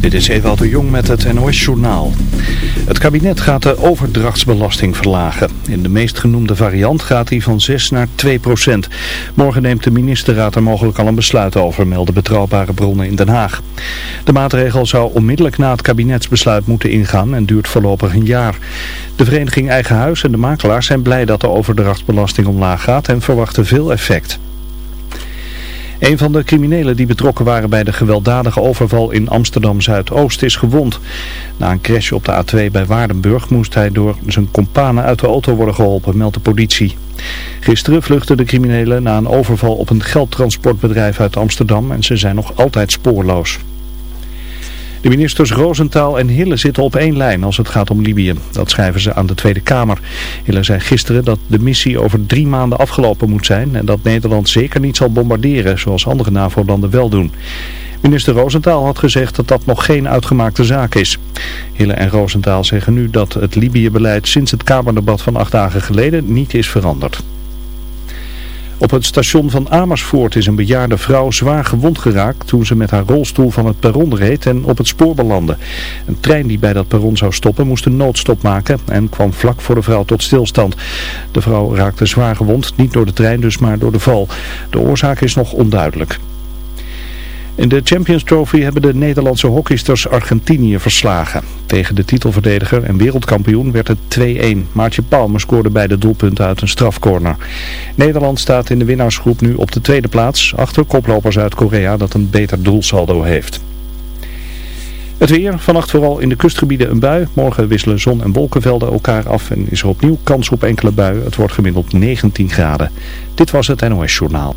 Dit is Ewout de Jong met het NOS-journaal. Het kabinet gaat de overdrachtsbelasting verlagen. In de meest genoemde variant gaat die van 6 naar 2 procent. Morgen neemt de ministerraad er mogelijk al een besluit over, melden betrouwbare bronnen in Den Haag. De maatregel zou onmiddellijk na het kabinetsbesluit moeten ingaan en duurt voorlopig een jaar. De vereniging Eigen Huis en de makelaars zijn blij dat de overdrachtsbelasting omlaag gaat en verwachten veel effect. Een van de criminelen die betrokken waren bij de gewelddadige overval in Amsterdam-Zuidoost is gewond. Na een crash op de A2 bij Waardenburg moest hij door zijn kompanen uit de auto worden geholpen, meldt de politie. Gisteren vluchtten de criminelen na een overval op een geldtransportbedrijf uit Amsterdam en ze zijn nog altijd spoorloos. De ministers Roosentaal en Hille zitten op één lijn als het gaat om Libië. Dat schrijven ze aan de Tweede Kamer. Hille zei gisteren dat de missie over drie maanden afgelopen moet zijn en dat Nederland zeker niet zal bombarderen zoals andere NAVO-landen wel doen. Minister Roosentaal had gezegd dat dat nog geen uitgemaakte zaak is. Hille en Roosentaal zeggen nu dat het Libië-beleid sinds het Kamerdebat van acht dagen geleden niet is veranderd. Op het station van Amersfoort is een bejaarde vrouw zwaar gewond geraakt toen ze met haar rolstoel van het perron reed en op het spoor belandde. Een trein die bij dat perron zou stoppen moest een noodstop maken en kwam vlak voor de vrouw tot stilstand. De vrouw raakte zwaar gewond, niet door de trein dus maar door de val. De oorzaak is nog onduidelijk. In de Champions Trophy hebben de Nederlandse hockeysters Argentinië verslagen. Tegen de titelverdediger en wereldkampioen werd het 2-1. Maartje Palmer scoorde beide doelpunten uit een strafcorner. Nederland staat in de winnaarsgroep nu op de tweede plaats, achter koplopers uit Korea dat een beter doelsaldo heeft. Het weer, vannacht vooral in de kustgebieden een bui. Morgen wisselen zon en wolkenvelden elkaar af en is er opnieuw kans op enkele buien. Het wordt gemiddeld 19 graden. Dit was het NOS Journaal.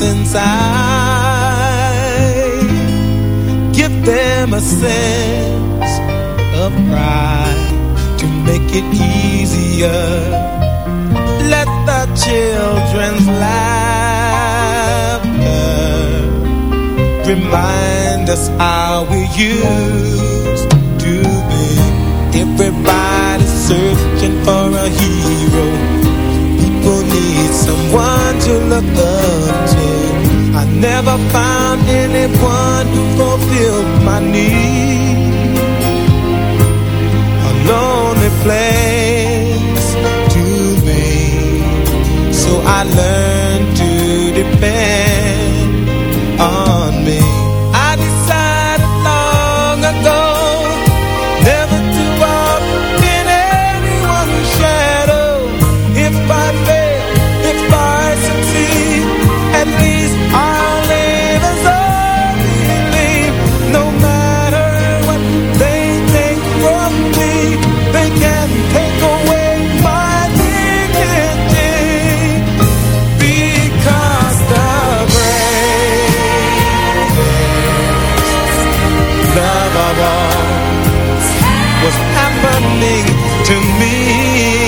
since I give them a sense of pride to make it easier. Let the children's laughter remind us how we used to be. Everybody searching for a hero someone to look up to. I never found anyone to fulfill my need. A lonely place to be, so I learned to depend. to me.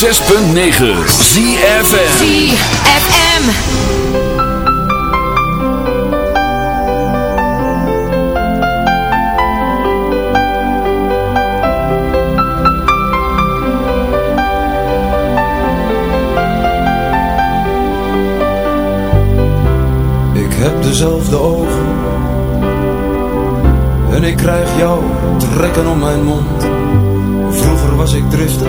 106.9 ZFM ZFM Ik heb dezelfde ogen. En ik krijg jou trekken om mijn mond. Vroeger was ik driftig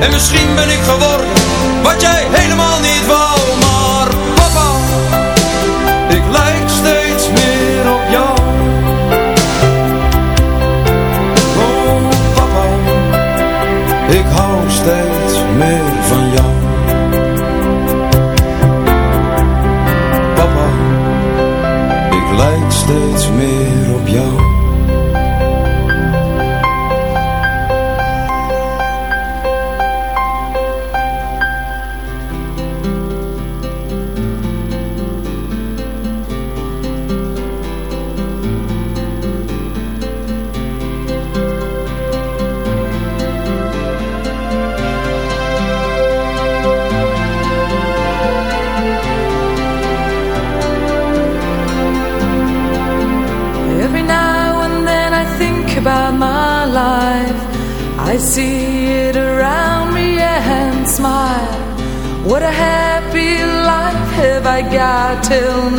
En misschien ben ik geworden till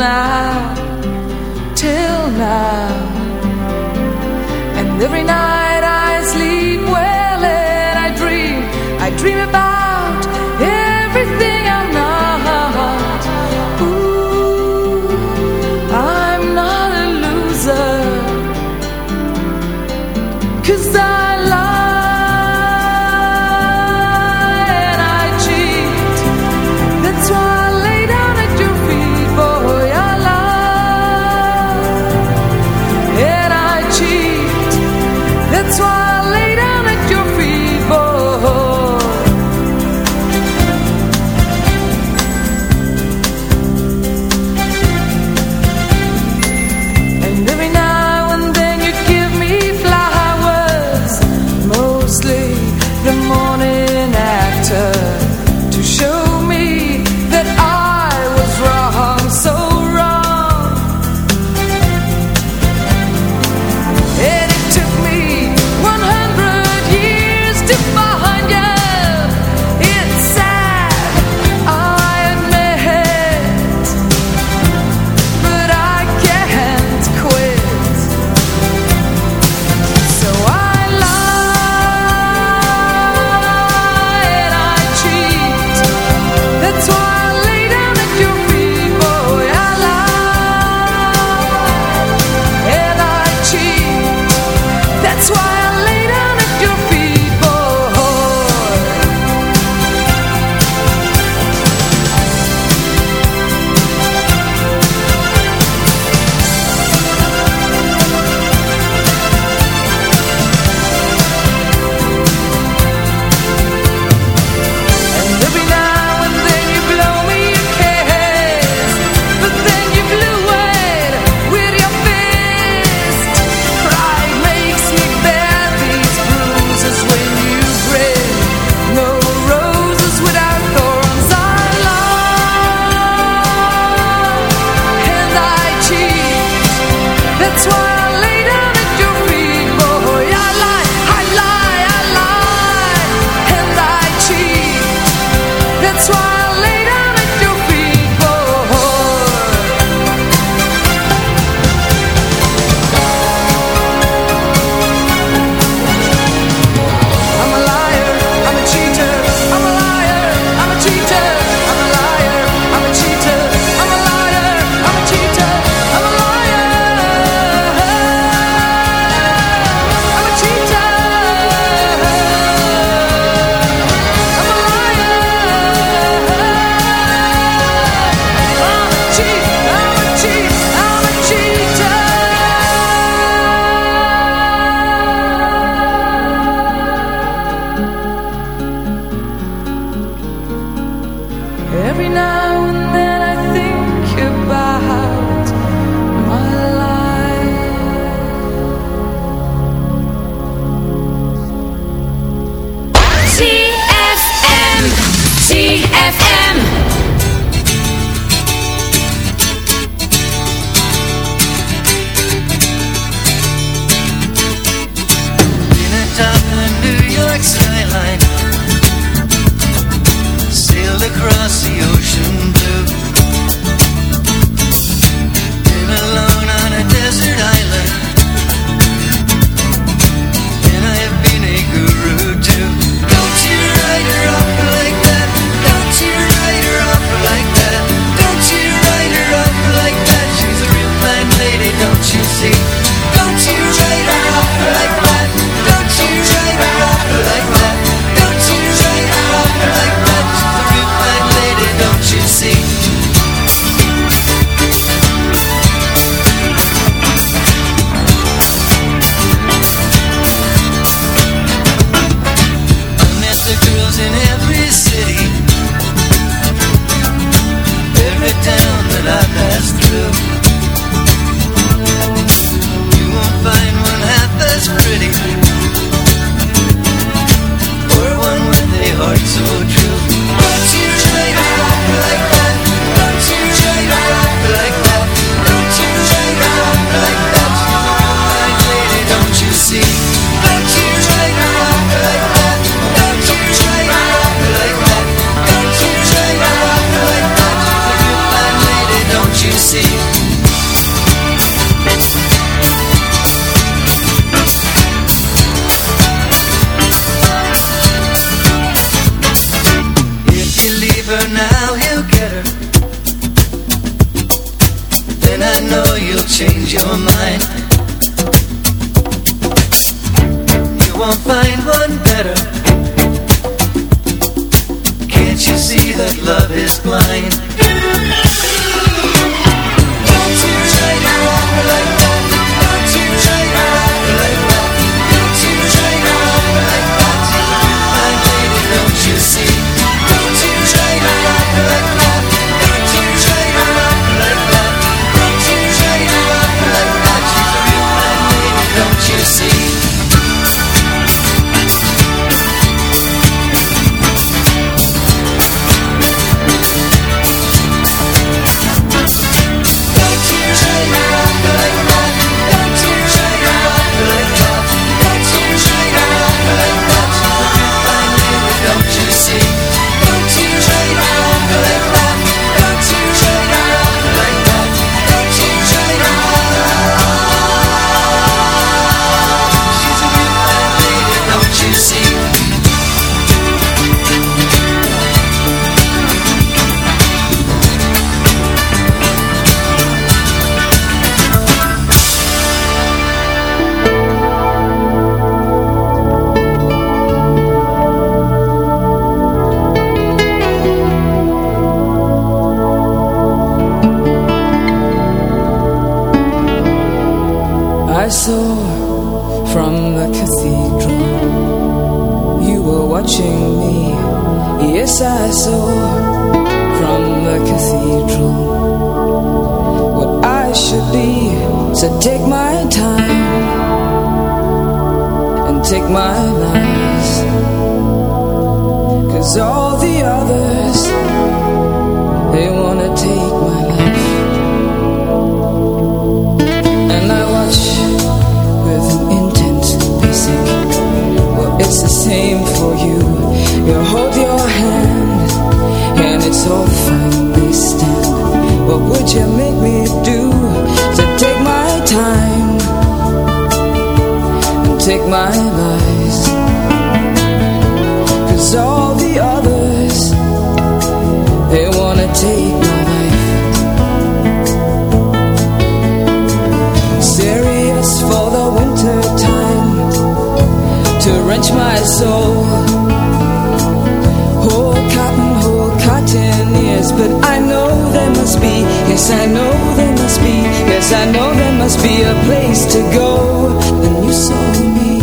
be, yes I know there must be, yes I know there must be a place to go. And you saw me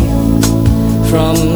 from